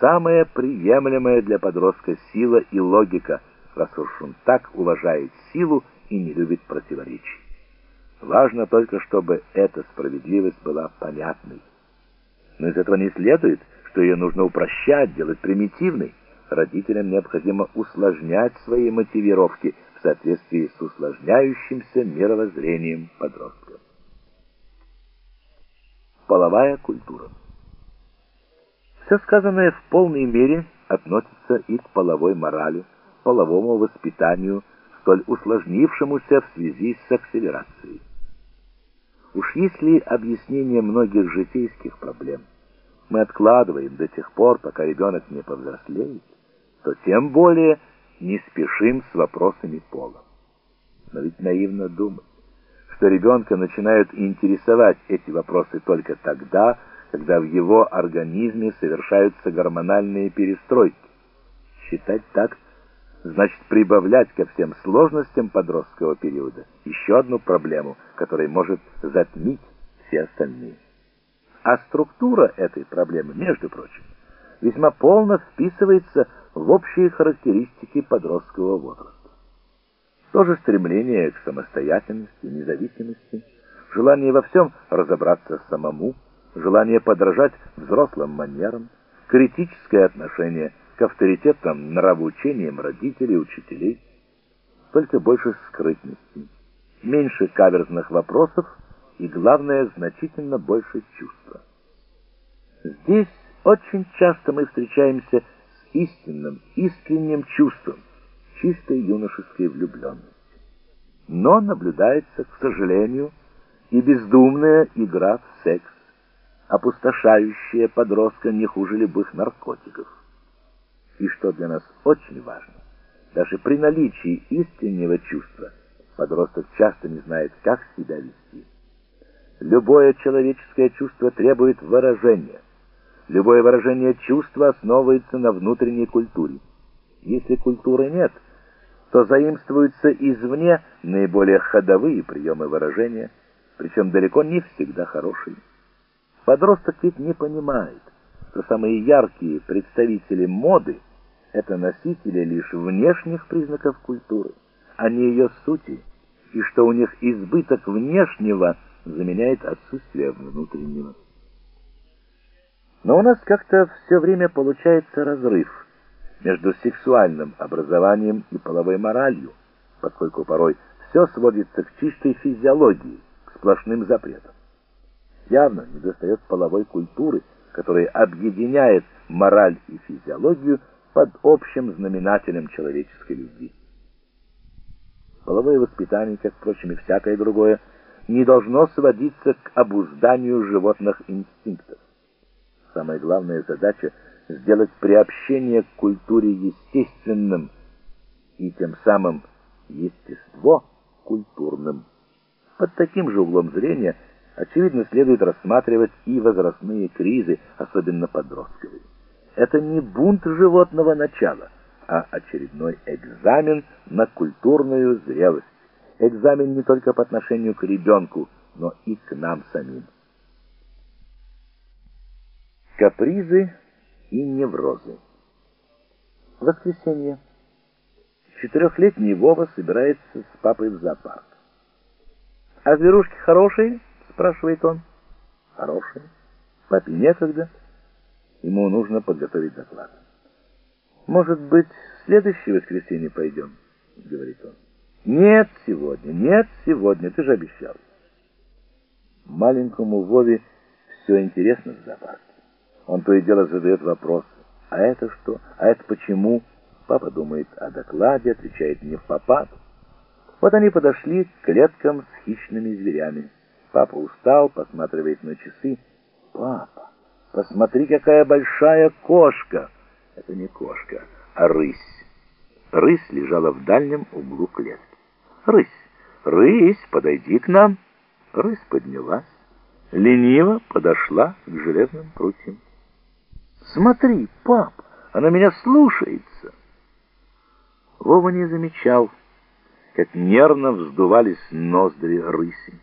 самая приемлемая для подростка сила и логика, раз уж он так уважает силу и не любит противоречий. Важно только, чтобы эта справедливость была понятной. Но из этого не следует, что ее нужно упрощать, делать примитивной. Родителям необходимо усложнять свои мотивировки в соответствии с усложняющимся мировоззрением подростка. Половая культура. Все сказанное в полной мере относится и к половой морали, половому воспитанию, столь усложнившемуся в связи с акселерацией. Уж если объяснение многих житейских проблем мы откладываем до тех пор, пока ребенок не повзрослеет, то тем более не спешим с вопросами пола. Но ведь наивно думать, что ребенка начинают интересовать эти вопросы только тогда, когда в его организме совершаются гормональные перестройки. Считать так значит прибавлять ко всем сложностям подросткового периода еще одну проблему, которая может затмить все остальные. А структура этой проблемы, между прочим, весьма полно вписывается в общие характеристики подросткового возраста. То же стремление к самостоятельности, независимости, желание во всем разобраться самому, желание подражать взрослым манерам, критическое отношение к авторитетам нравоучениям родителей учителей, только больше скрытности, меньше каверзных вопросов и, главное, значительно больше чувства. Здесь очень часто мы встречаемся с истинным, искренним чувством, чистой юношеской влюбленности. Но наблюдается, к сожалению, и бездумная игра в секс, опустошающая подростка не хуже любых наркотиков. И что для нас очень важно, даже при наличии истинного чувства подросток часто не знает, как себя вести. Любое человеческое чувство требует выражения. Любое выражение чувства основывается на внутренней культуре. Если культуры нет, то заимствуются извне наиболее ходовые приемы выражения, причем далеко не всегда хорошие. Подросток ведь не понимает, что самые яркие представители моды – это носители лишь внешних признаков культуры, а не ее сути, и что у них избыток внешнего заменяет отсутствие внутреннего. Но у нас как-то все время получается разрыв между сексуальным образованием и половой моралью, поскольку порой все сводится к чистой физиологии, к сплошным запретам. Явно недостает половой культуры, которая объединяет мораль и физиологию под общим знаменателем человеческой любви. Половое воспитание, как, впрочем, и всякое другое, не должно сводиться к обузданию животных инстинктов. Самая главная задача — сделать приобщение к культуре естественным и тем самым естество культурным. Под таким же углом зрения, очевидно, следует рассматривать и возрастные кризы, особенно подростковые. Это не бунт животного начала, а очередной экзамен на культурную зрелость. Экзамен не только по отношению к ребенку, но и к нам самим. Капризы и неврозы. Воскресенье. Четырехлетний Вова собирается с папой в зоопарк. «А зверушки хорошие?» — спрашивает он. «Хорошие. Папе некогда». Ему нужно подготовить доклад. «Может быть, следующее воскресенье пойдем?» — говорит он. «Нет сегодня, нет сегодня, ты же обещал». Маленькому Вове все интересно в зоопарке. Он то и дело задает вопросы. «А это что? А это почему?» Папа думает о докладе, отвечает не в попад. Вот они подошли к клеткам с хищными зверями. Папа устал, посматривает на часы. «Папа, Посмотри, какая большая кошка. Это не кошка, а рысь. Рысь лежала в дальнем углу клетки. Рысь, рысь, подойди к нам. Рысь поднялась, лениво подошла к железным прутьям. Смотри, пап, она меня слушается. Вова не замечал, как нервно вздувались ноздри рыси,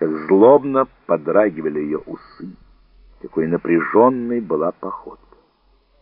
как злобно подрагивали ее усы какой напряженной была походка.